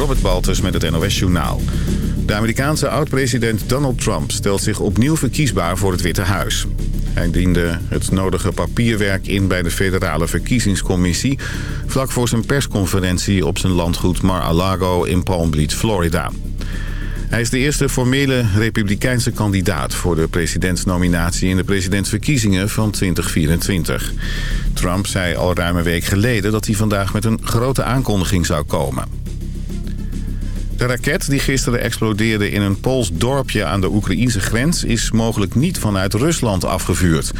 Robert Baltus met het NOS Journaal. De Amerikaanse oud-president Donald Trump stelt zich opnieuw verkiesbaar voor het Witte Huis. Hij diende het nodige papierwerk in bij de federale verkiezingscommissie... vlak voor zijn persconferentie op zijn landgoed Mar-a-Lago in Palm Beach, Florida. Hij is de eerste formele republikeinse kandidaat voor de presidentsnominatie in de presidentsverkiezingen van 2024. Trump zei al ruim een week geleden dat hij vandaag met een grote aankondiging zou komen. De raket die gisteren explodeerde in een Pools dorpje aan de Oekraïnse grens... is mogelijk niet vanuit Rusland afgevuurd.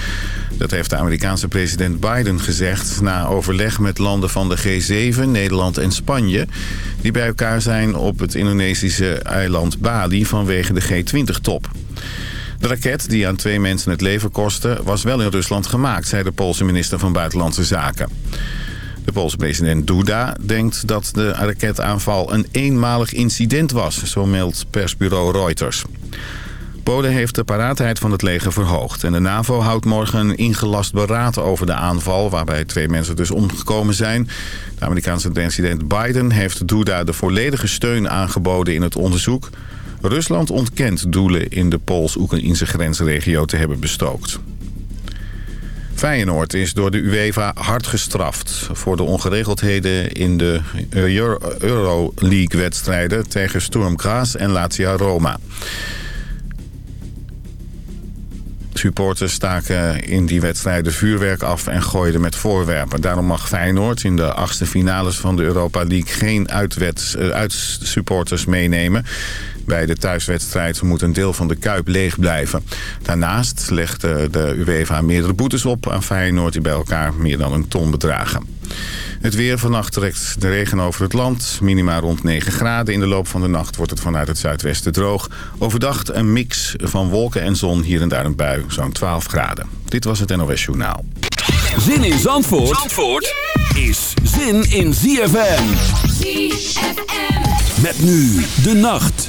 Dat heeft de Amerikaanse president Biden gezegd... na overleg met landen van de G7, Nederland en Spanje... die bij elkaar zijn op het Indonesische eiland Bali vanwege de G20-top. De raket, die aan twee mensen het leven kostte, was wel in Rusland gemaakt... zei de Poolse minister van Buitenlandse Zaken. De Poolse president Duda denkt dat de raketaanval een eenmalig incident was, zo meldt persbureau Reuters. Polen heeft de paraatheid van het leger verhoogd. En de NAVO houdt morgen een ingelast beraad over de aanval... waarbij twee mensen dus omgekomen zijn. De Amerikaanse president Biden heeft Duda de volledige steun aangeboden in het onderzoek. Rusland ontkent doelen in de Pools-Oekraïnse grensregio te hebben bestookt. Feyenoord is door de UEFA hard gestraft... voor de ongeregeldheden in de Euroleague-wedstrijden... tegen Sturm Graz en Lazio Roma. Supporters staken in die wedstrijden vuurwerk af en gooiden met voorwerpen. Daarom mag Feyenoord in de achtste finales van de Europa League... geen uitsupporters meenemen... Bij de thuiswedstrijd moet een deel van de Kuip leeg blijven. Daarnaast legt de UEFA meerdere boetes op aan Feyenoord... die bij elkaar meer dan een ton bedragen. Het weer vannacht trekt de regen over het land. Minima rond 9 graden. In de loop van de nacht wordt het vanuit het zuidwesten droog. Overdag een mix van wolken en zon. Hier en daar een bui. Zo'n 12 graden. Dit was het NOS Journaal. Zin in Zandvoort, Zandvoort is zin in ZFM. ZFM. Met nu de nacht.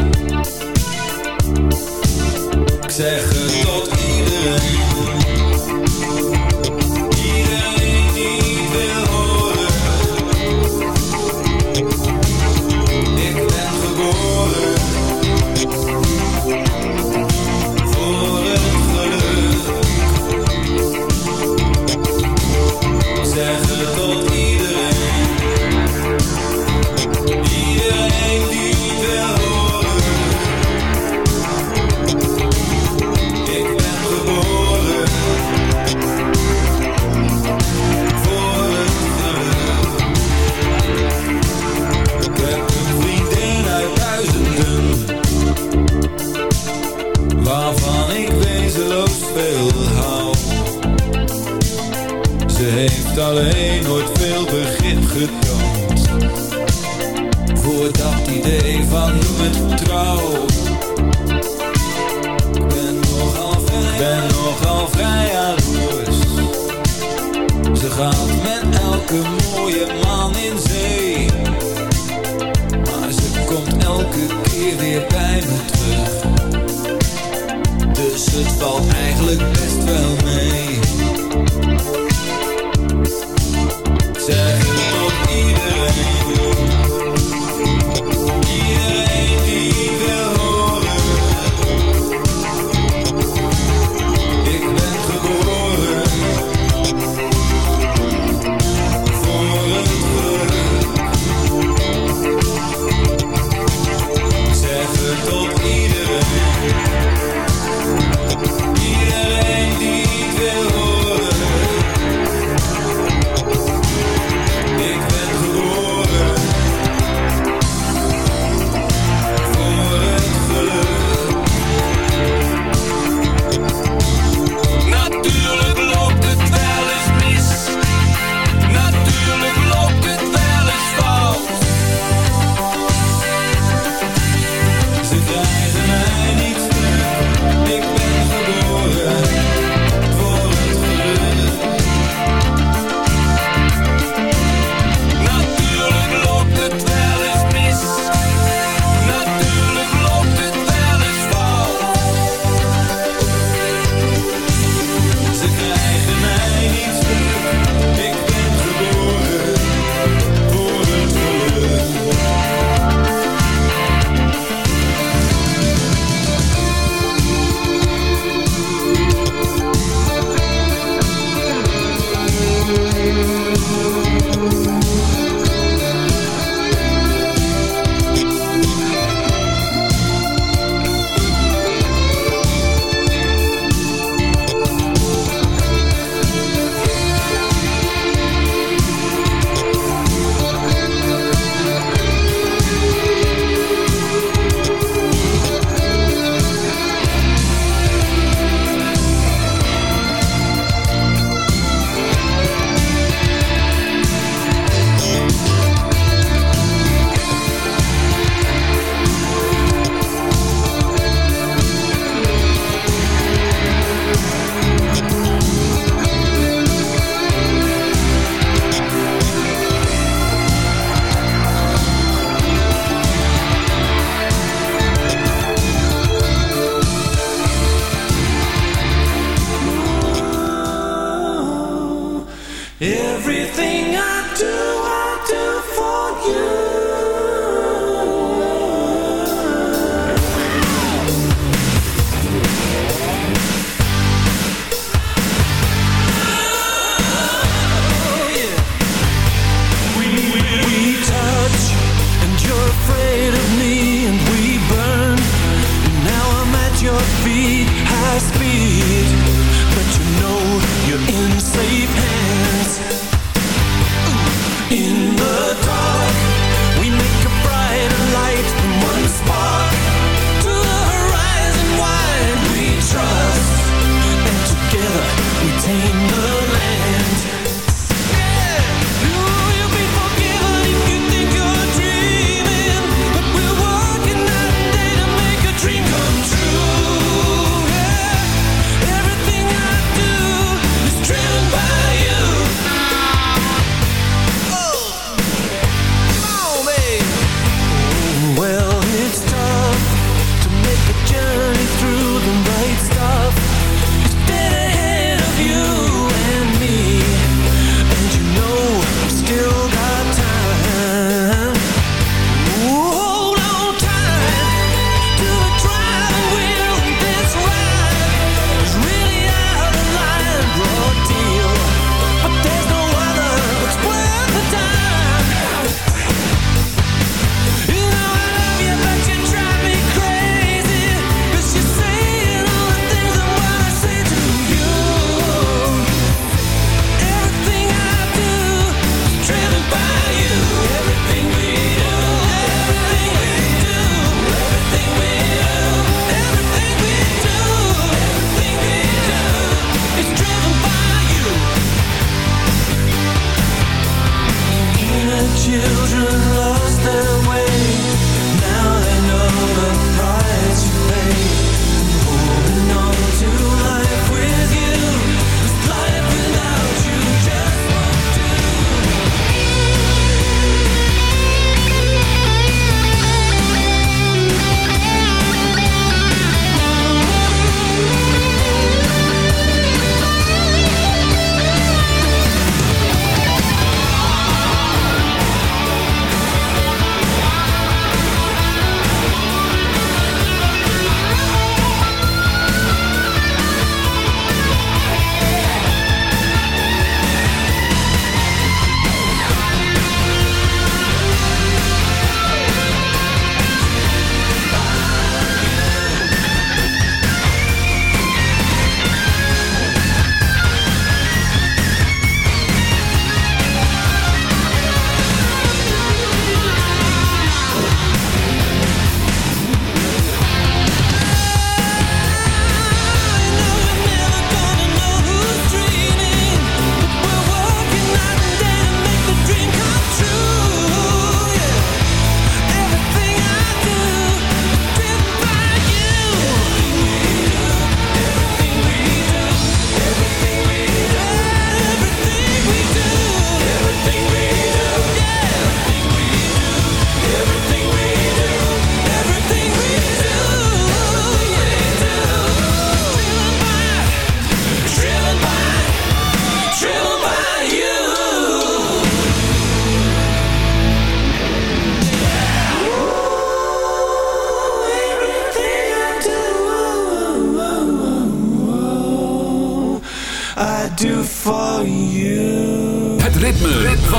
zeg het tot iedereen Everything I do, I do for you.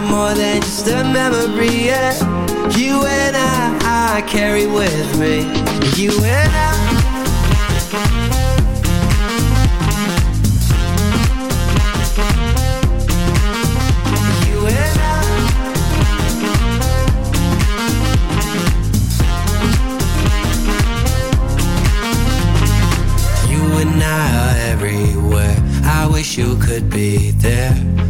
are more than just a memory, yeah. You and I, I carry with me. You and I. You and I are everywhere. I wish you could be there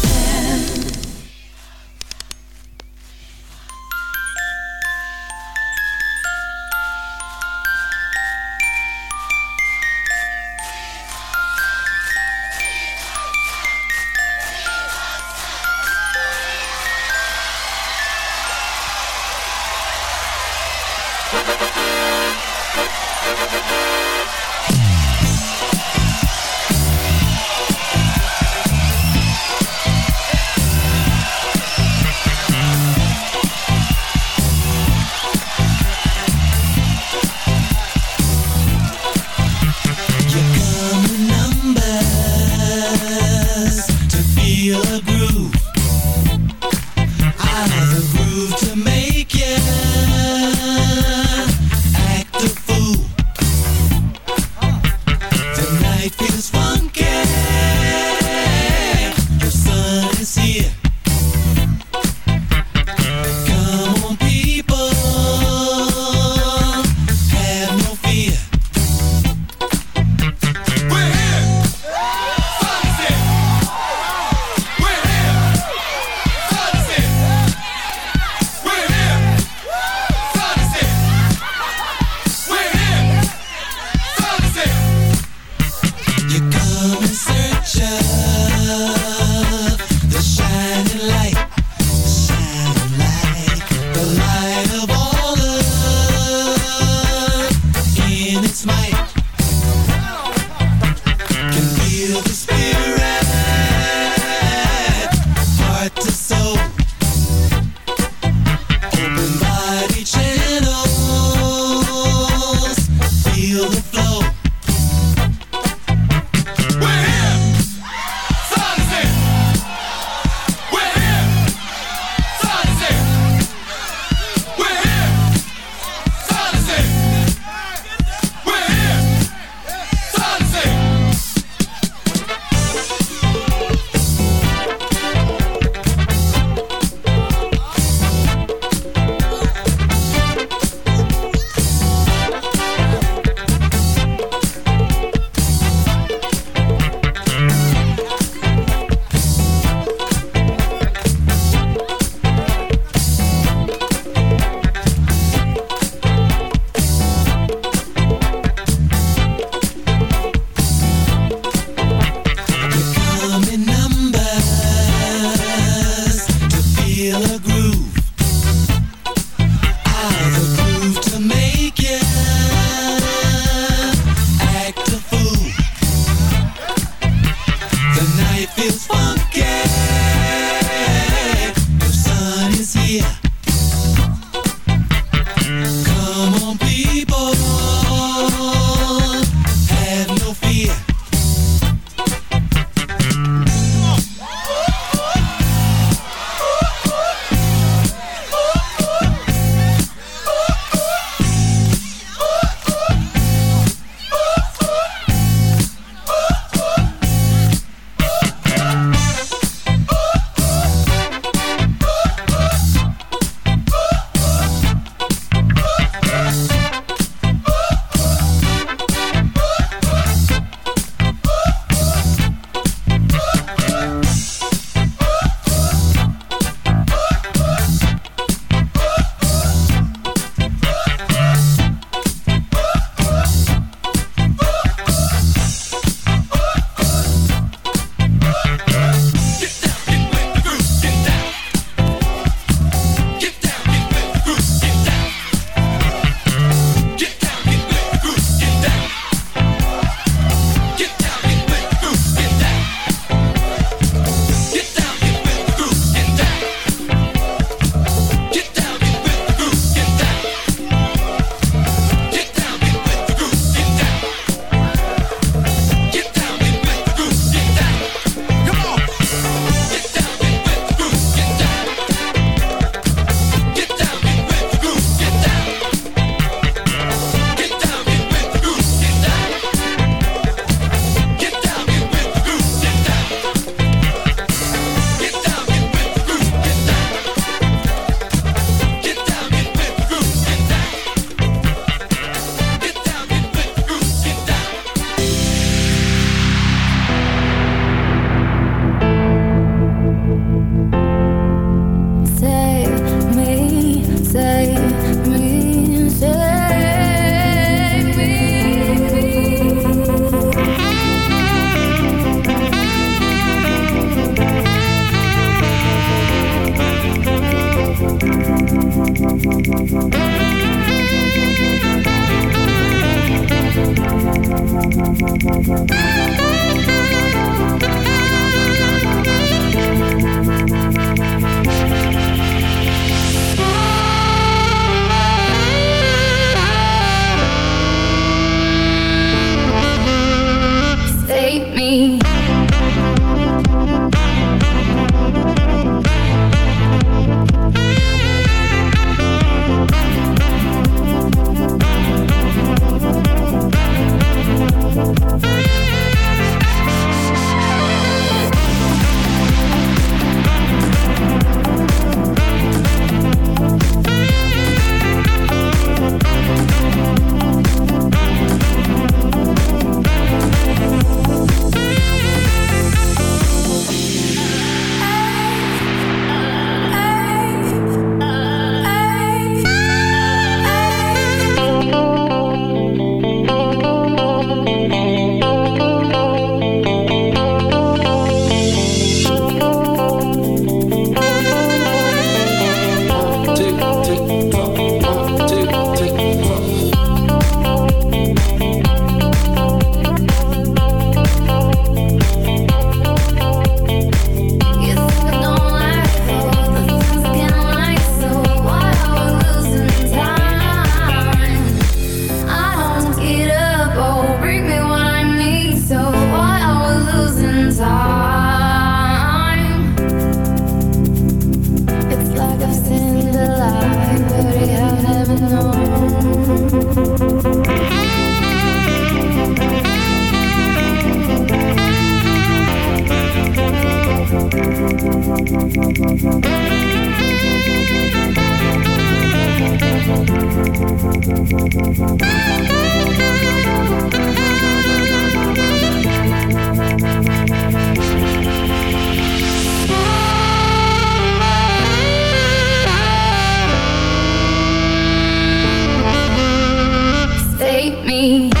me.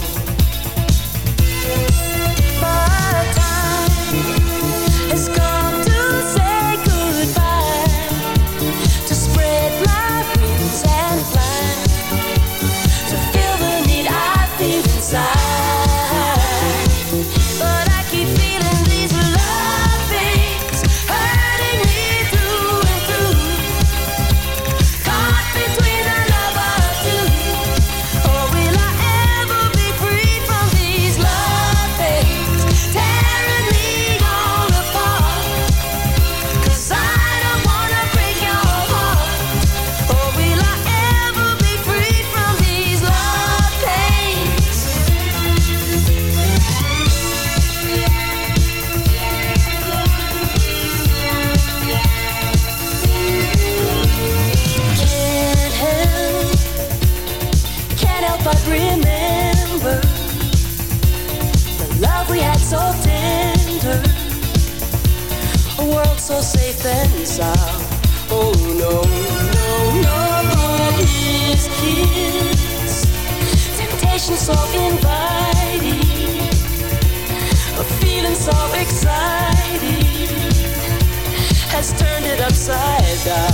has turned it upside down.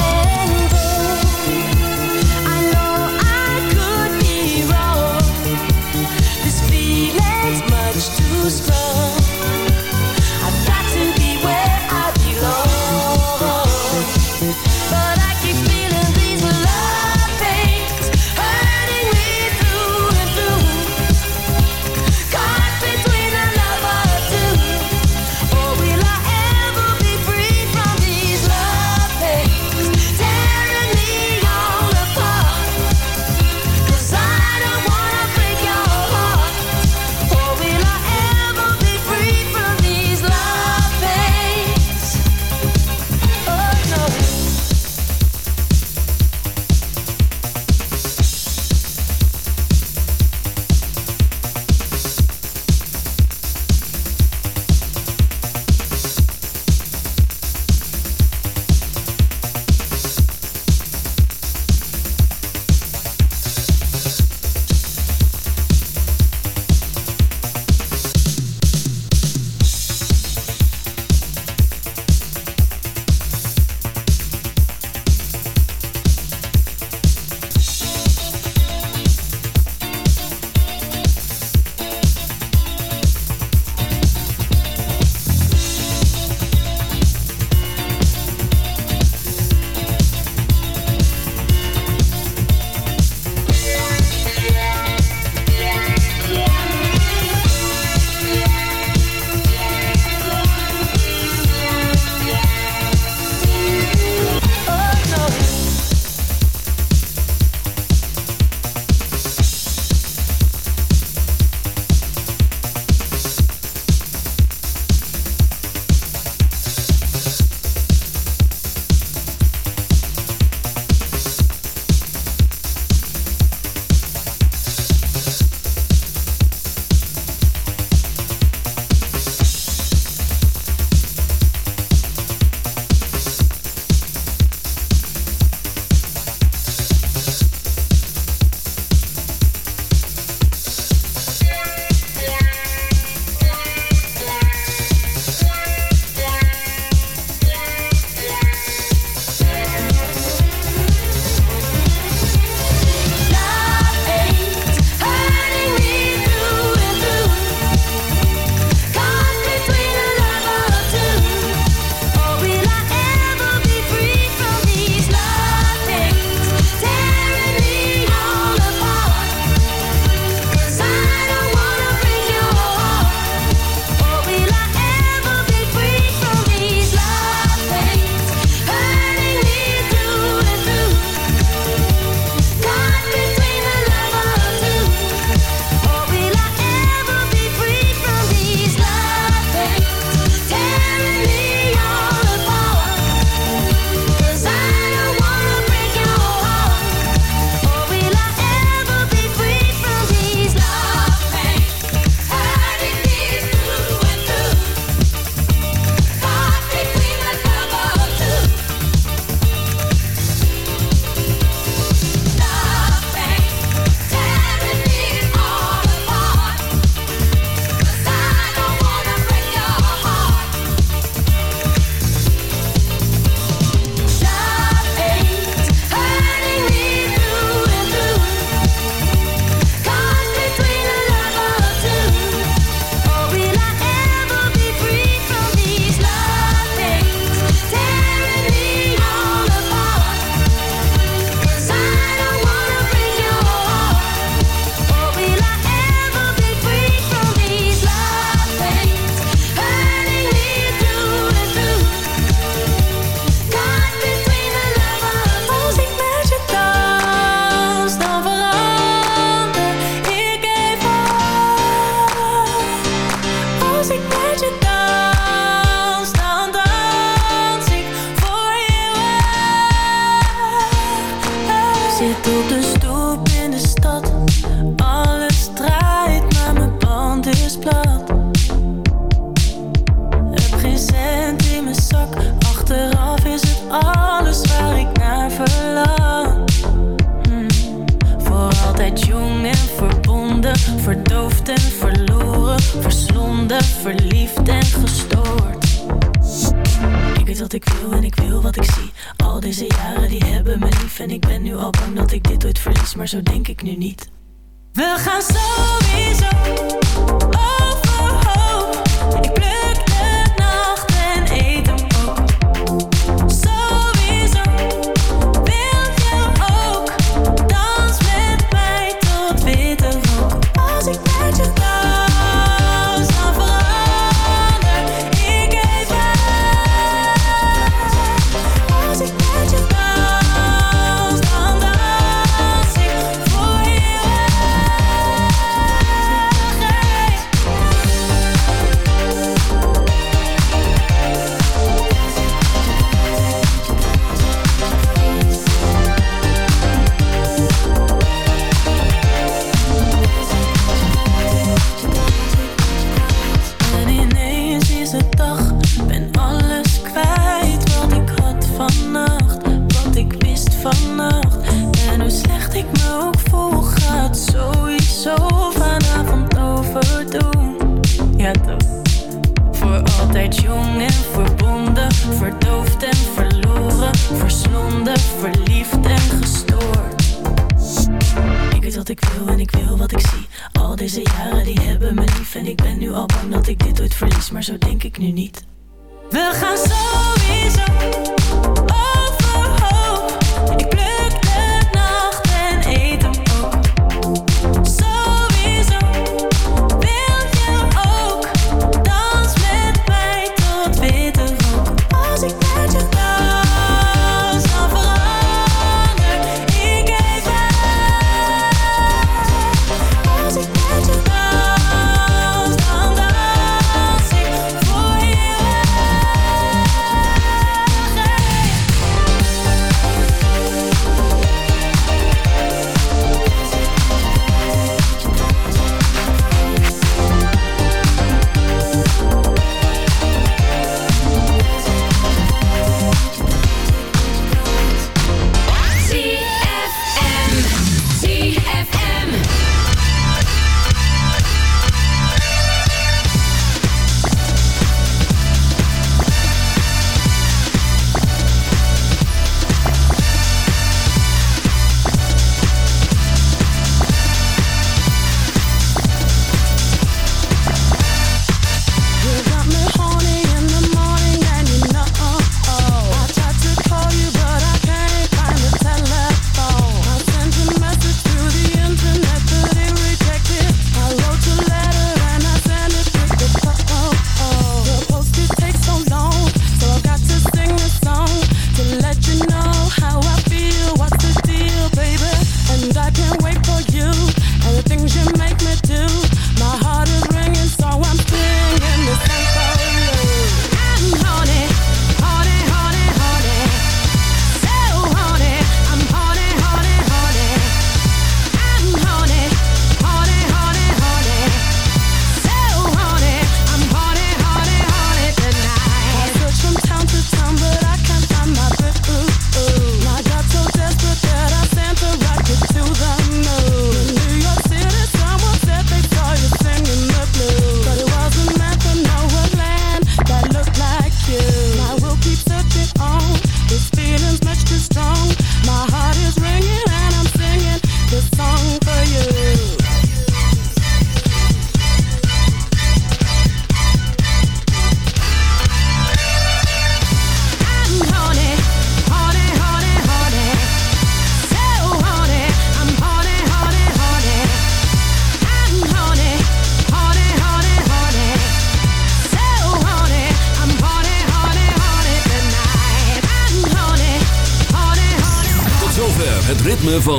And though I know I could be wrong, this feeling's much too strong.